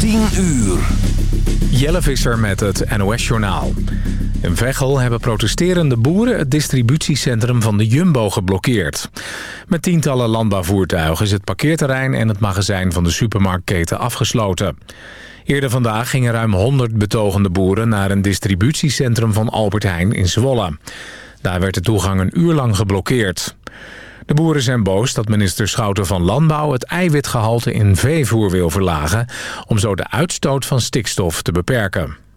10 uur. Jelle Visser met het NOS-journaal. In Veghel hebben protesterende boeren het distributiecentrum van de Jumbo geblokkeerd. Met tientallen landbouwvoertuigen is het parkeerterrein en het magazijn van de supermarktketen afgesloten. Eerder vandaag gingen ruim 100 betogende boeren naar een distributiecentrum van Albert Heijn in Zwolle. Daar werd de toegang een uur lang geblokkeerd. De boeren zijn boos dat minister Schouten van Landbouw het eiwitgehalte in veevoer wil verlagen... om zo de uitstoot van stikstof te beperken.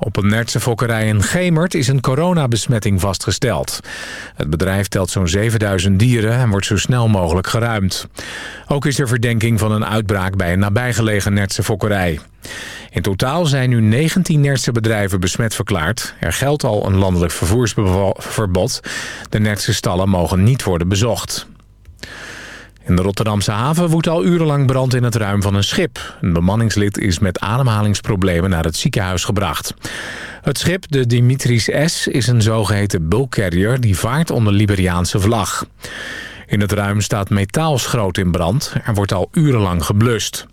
Op een Nertse fokkerij in Gemert is een coronabesmetting vastgesteld. Het bedrijf telt zo'n 7000 dieren en wordt zo snel mogelijk geruimd. Ook is er verdenking van een uitbraak bij een nabijgelegen Nertse fokkerij. In totaal zijn nu 19 Nertse bedrijven besmet verklaard. Er geldt al een landelijk vervoersverbod. De Nertse stallen mogen niet worden bezocht. In de Rotterdamse haven woedt al urenlang brand in het ruim van een schip. Een bemanningslid is met ademhalingsproblemen naar het ziekenhuis gebracht. Het schip, de Dimitris S, is een zogeheten bulkcarrier die vaart onder Liberiaanse vlag. In het ruim staat metaalschroot in brand. Er wordt al urenlang geblust.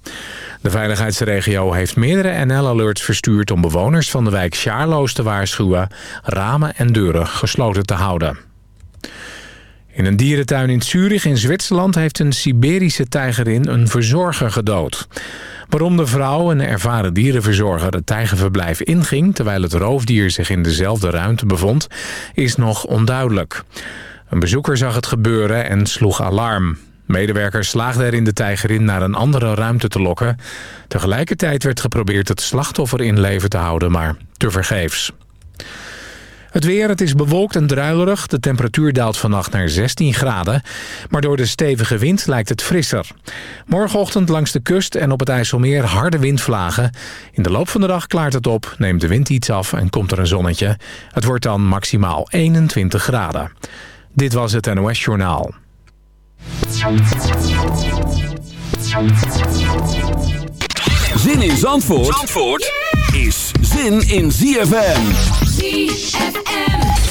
De veiligheidsregio heeft meerdere NL-alerts verstuurd... om bewoners van de wijk Sjaarloos te waarschuwen... ramen en deuren gesloten te houden. In een dierentuin in Zurich in Zwitserland heeft een Siberische tijgerin een verzorger gedood. Waarom de vrouw, een ervaren dierenverzorger, het tijgerverblijf inging... terwijl het roofdier zich in dezelfde ruimte bevond, is nog onduidelijk. Een bezoeker zag het gebeuren en sloeg alarm. Medewerkers slaagden erin de tijgerin naar een andere ruimte te lokken. Tegelijkertijd werd geprobeerd het slachtoffer in leven te houden, maar tevergeefs. Het weer, het is bewolkt en druilerig. De temperatuur daalt vannacht naar 16 graden. Maar door de stevige wind lijkt het frisser. Morgenochtend langs de kust en op het IJsselmeer harde windvlagen. In de loop van de dag klaart het op, neemt de wind iets af en komt er een zonnetje. Het wordt dan maximaal 21 graden. Dit was het NOS Journaal. Zin in Zandvoort, Zandvoort is zin in ZFM. ZFM.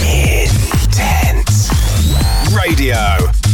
Intense Radio.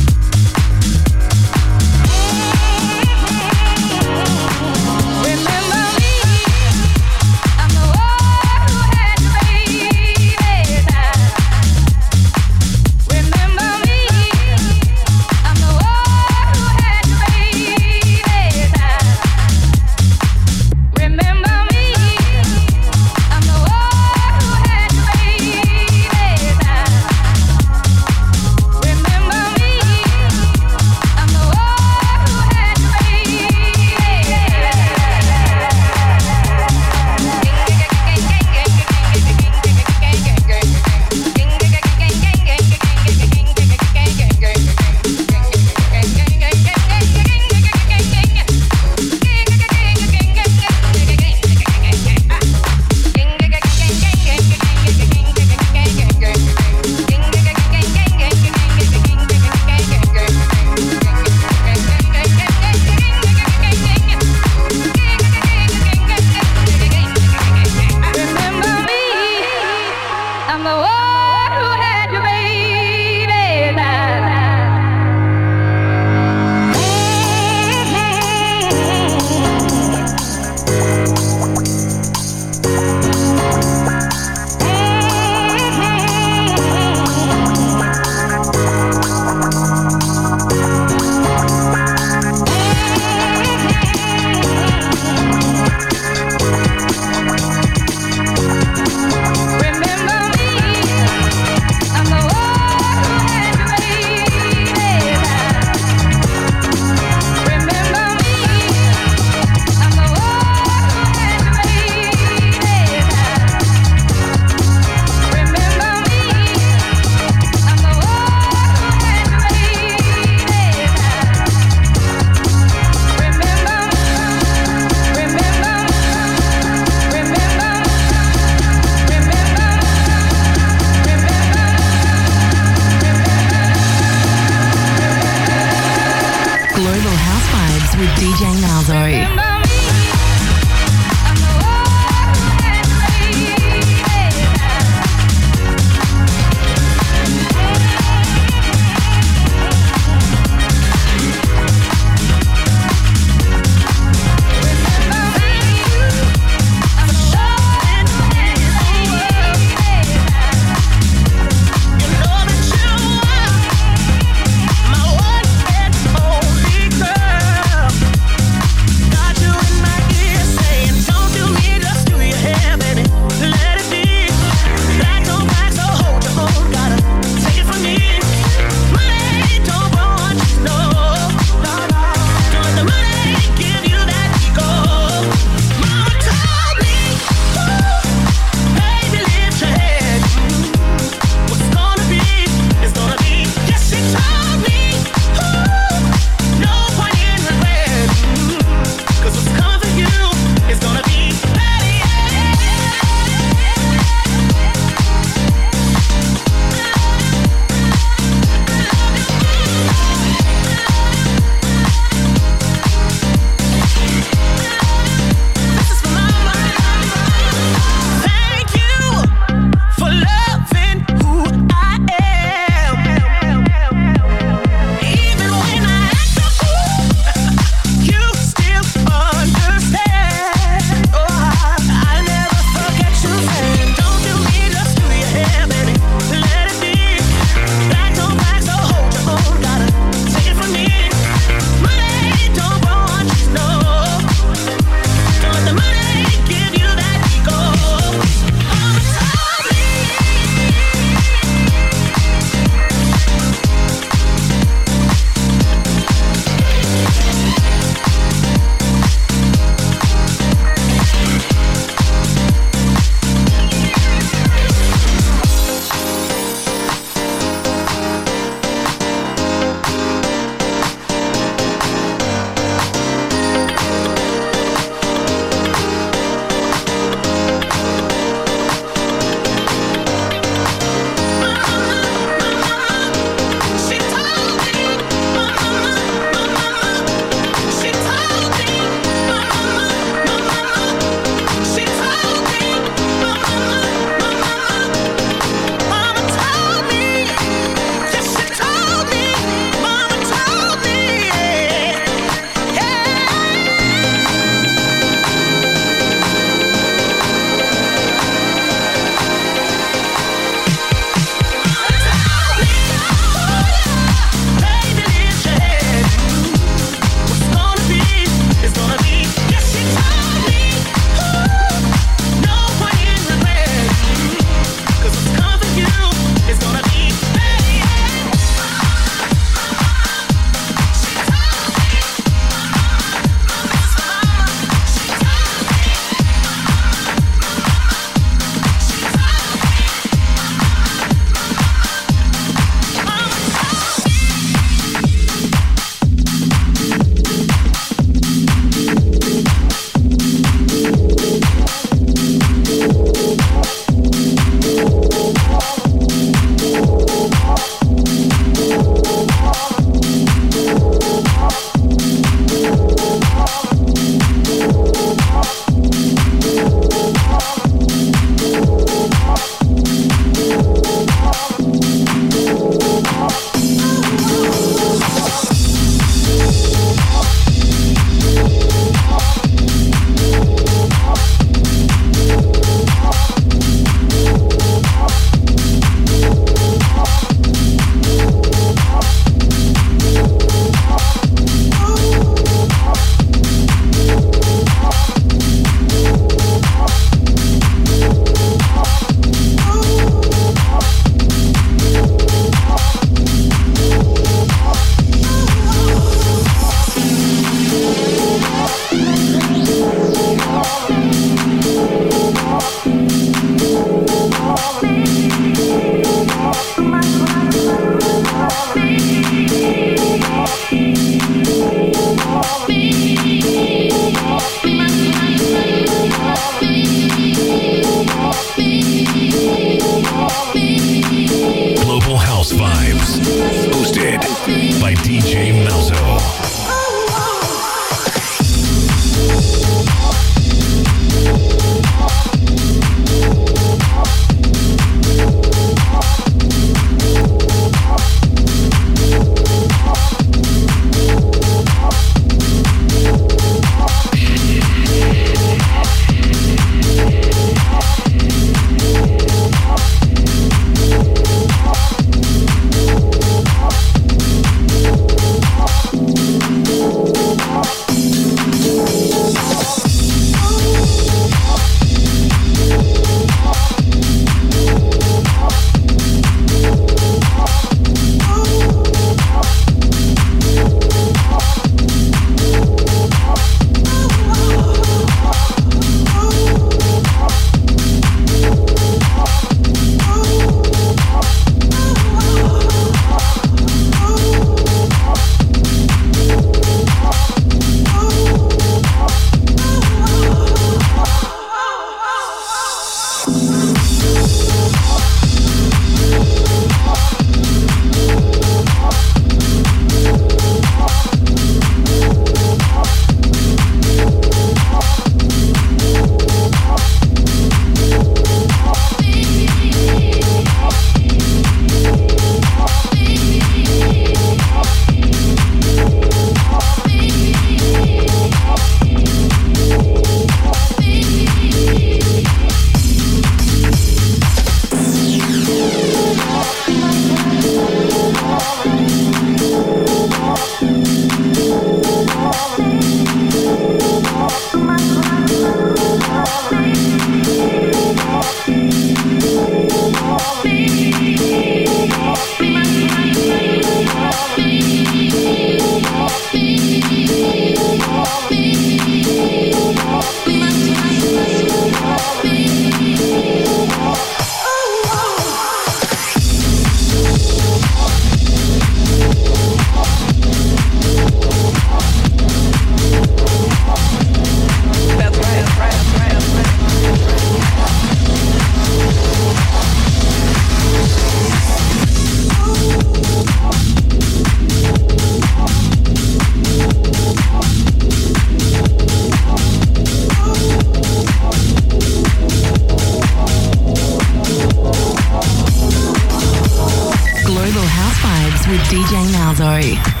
DJ Malzo.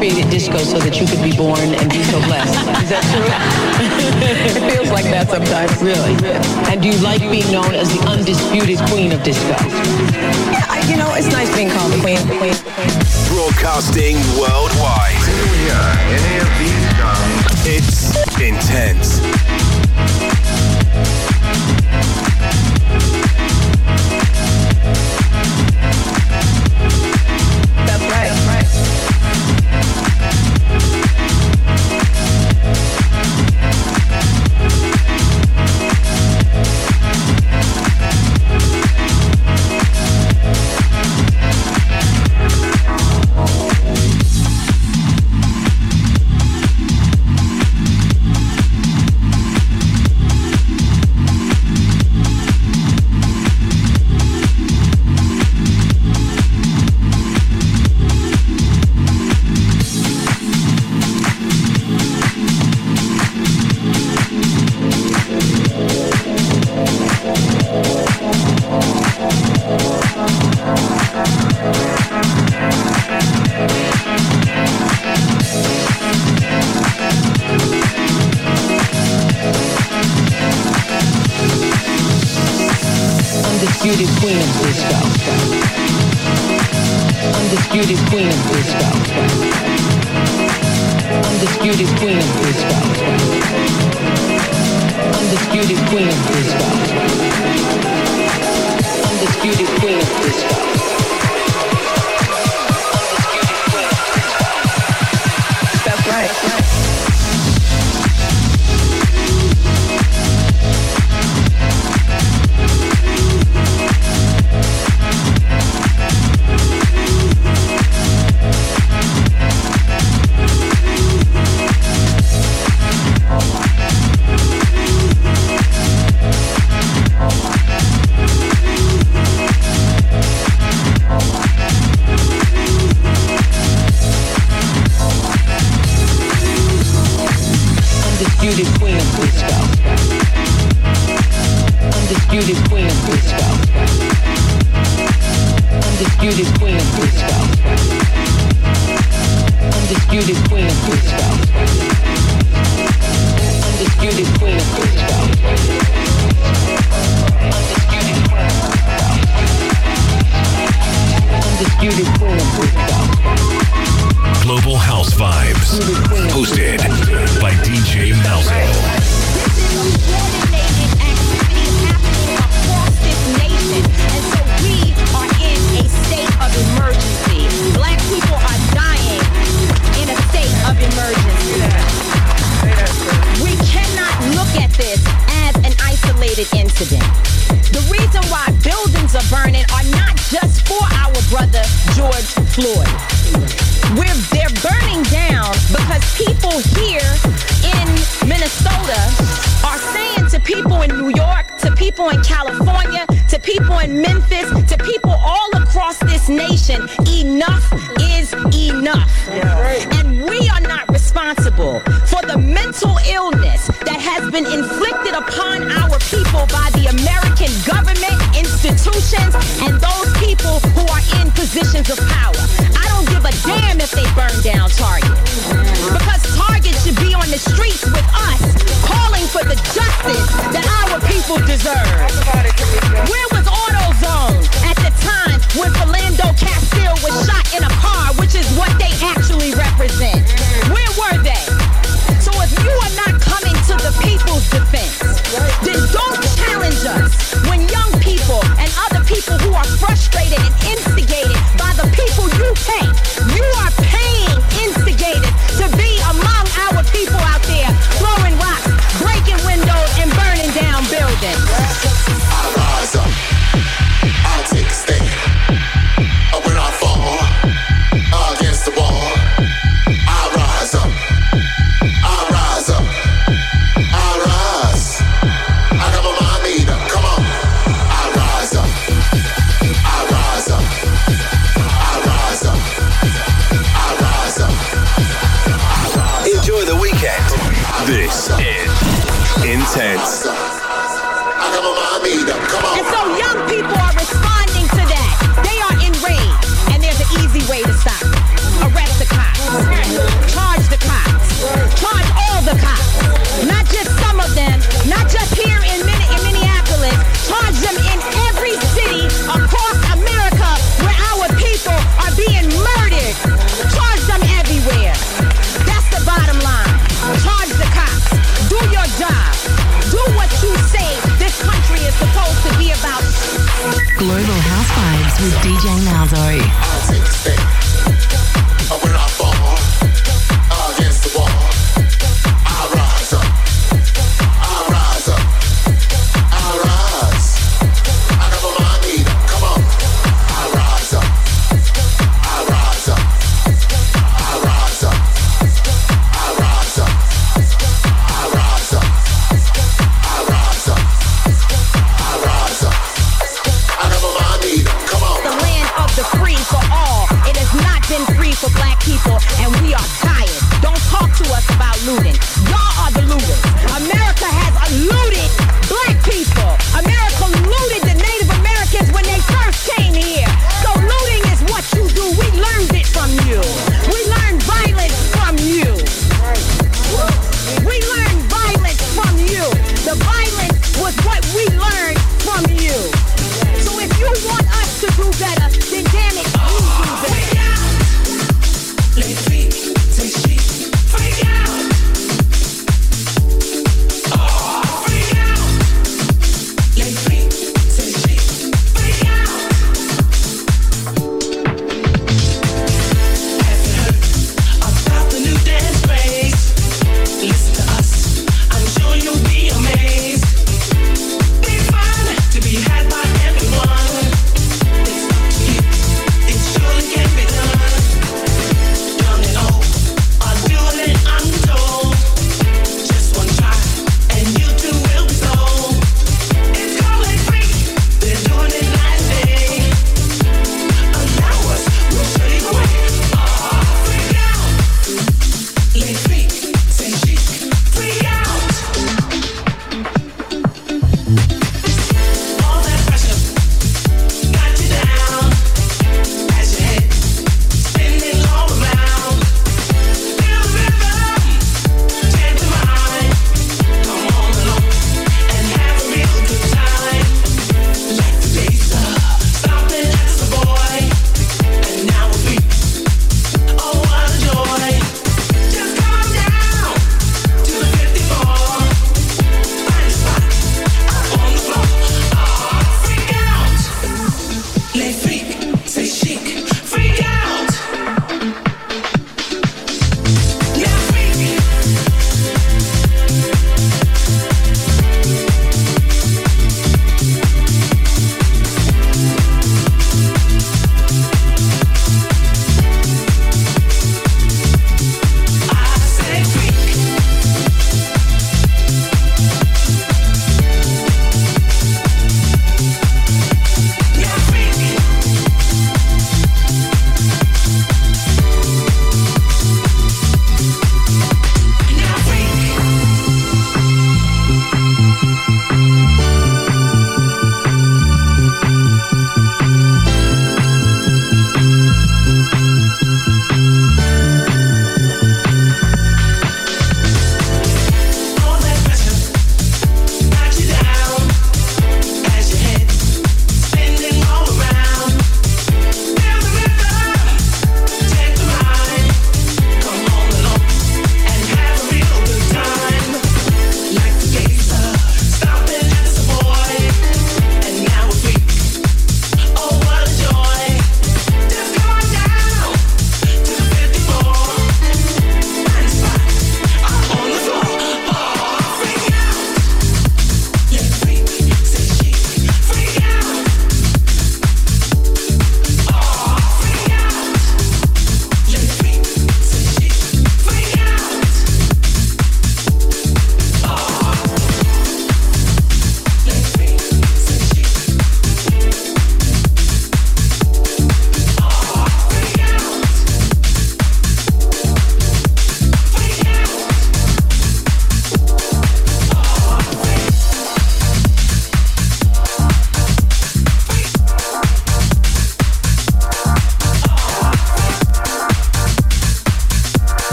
Created disco so that you could be born and be so blessed. Is that true? it feels like that sometimes. Really? And do you like being known as the undisputed queen of disco? Yeah, I- you know, it's nice being called the queen. The queen. The queen. Broadcasting worldwide. any of these songs. It's intense. Disco. Undisputed queen of disco. Undisputed queen of disco. Undisputed queen of disco. York, to people in California, to people in Memphis, to people all across this nation, enough is enough. Yeah. And we are not responsible for the mental illness that has been inflicted upon our people by the American government, institutions, and those people who are in positions of power. I don't give a damn if they burn down Target. Because Target should be on the streets with us, calling for the justice that people deserve. Where was AutoZone at the time when Philando Castile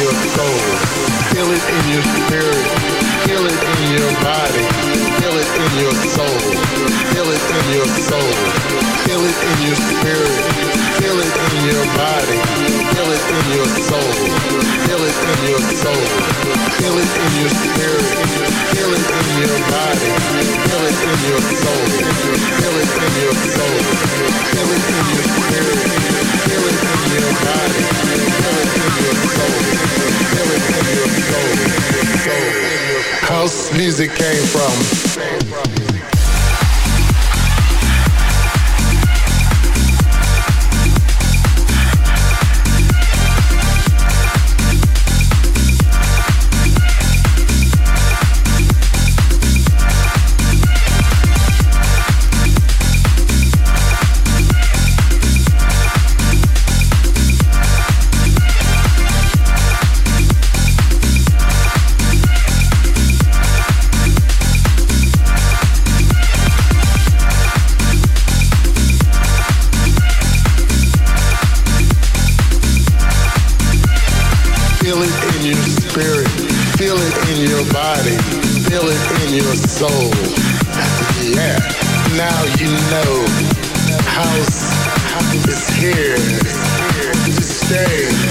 your soul. Feel it in your spirit. Feel it in your body. Feel it in your soul. Feel it in your soul. Feel it in your spirit. Feel it in your body. Feel it in your soul. Feel it in your soul. Feel it in your spirit. Feel it in your body. Feel it in your soul. Feel it in your soul. Feel it in your spirit. House music came from. Came from. here to stay.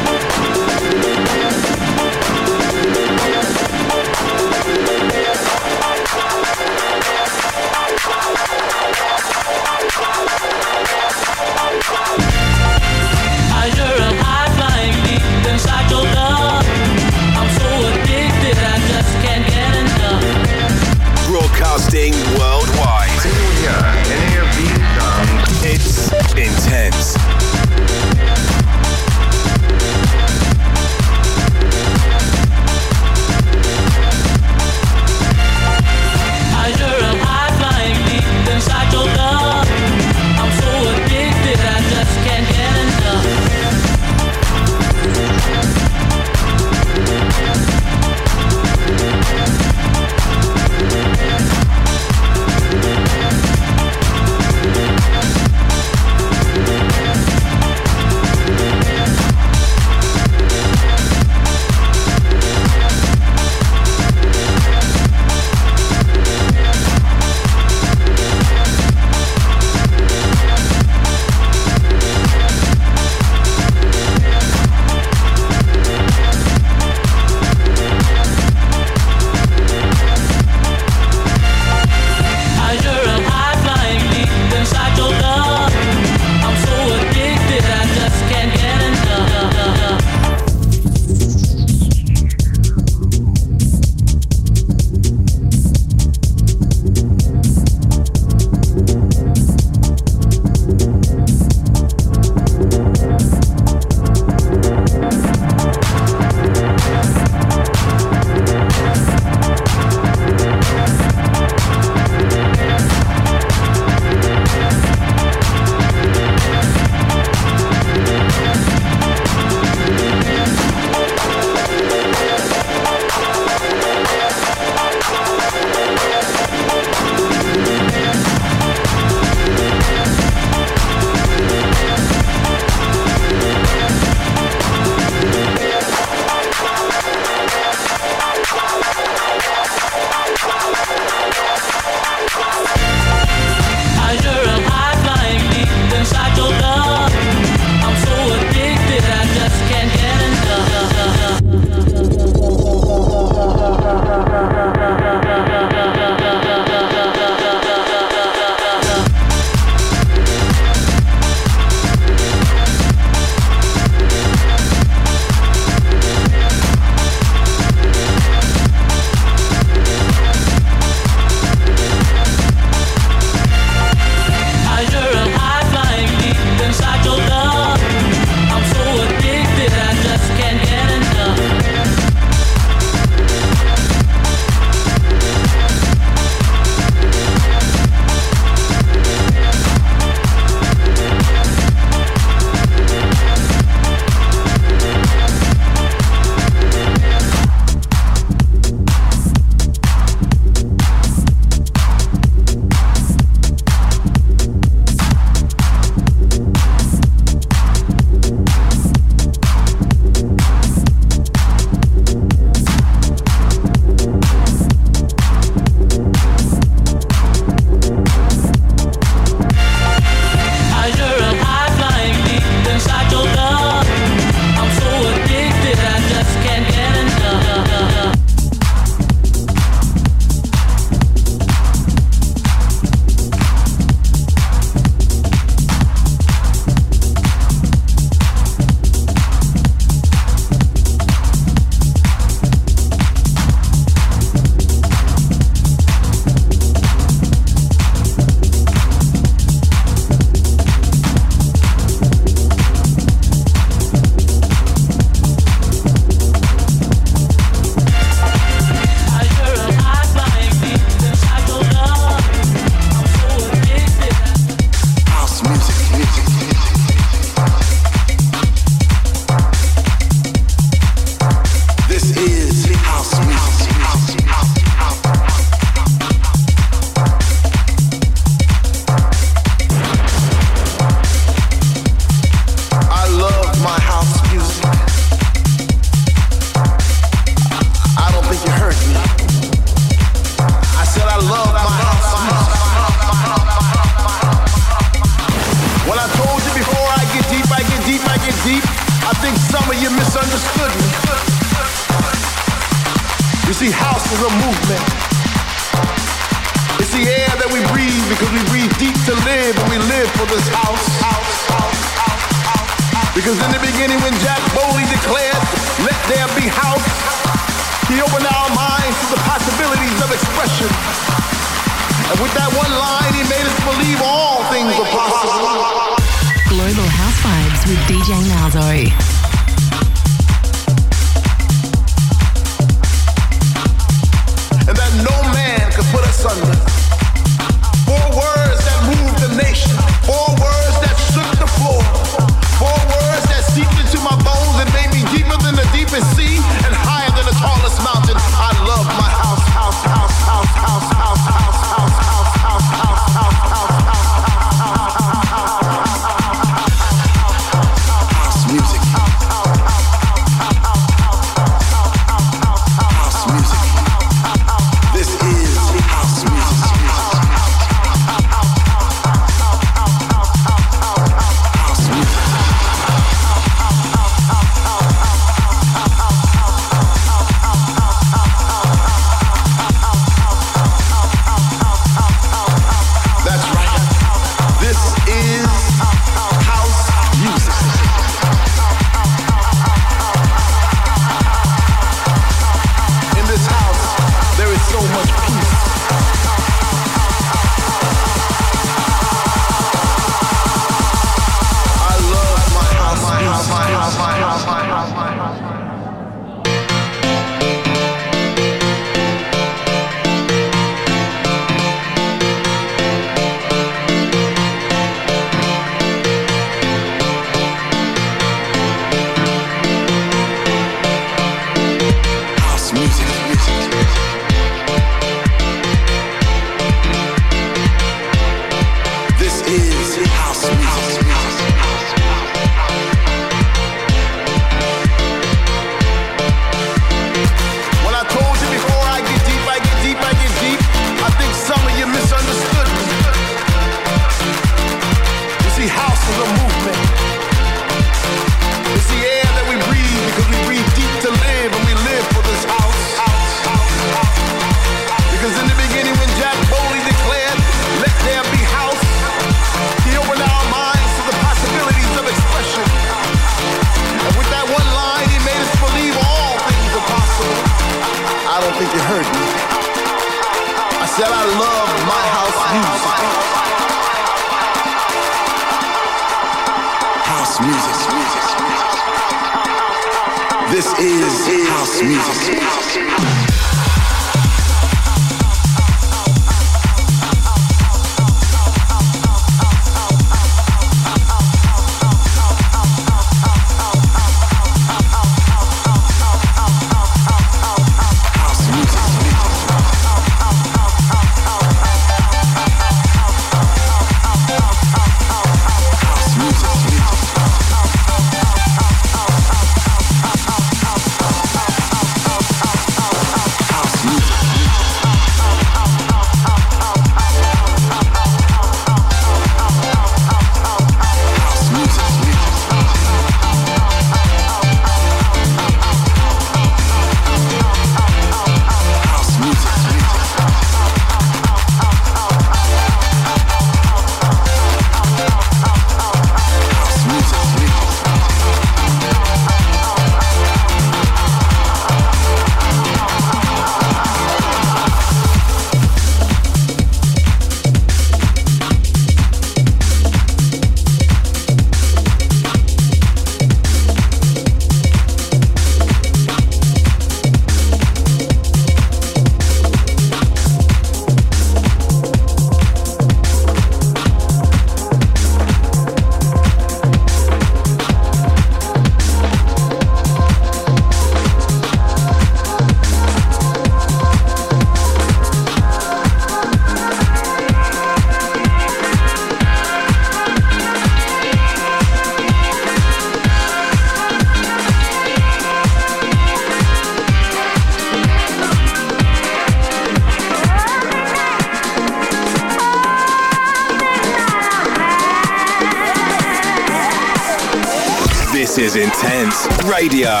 Radio.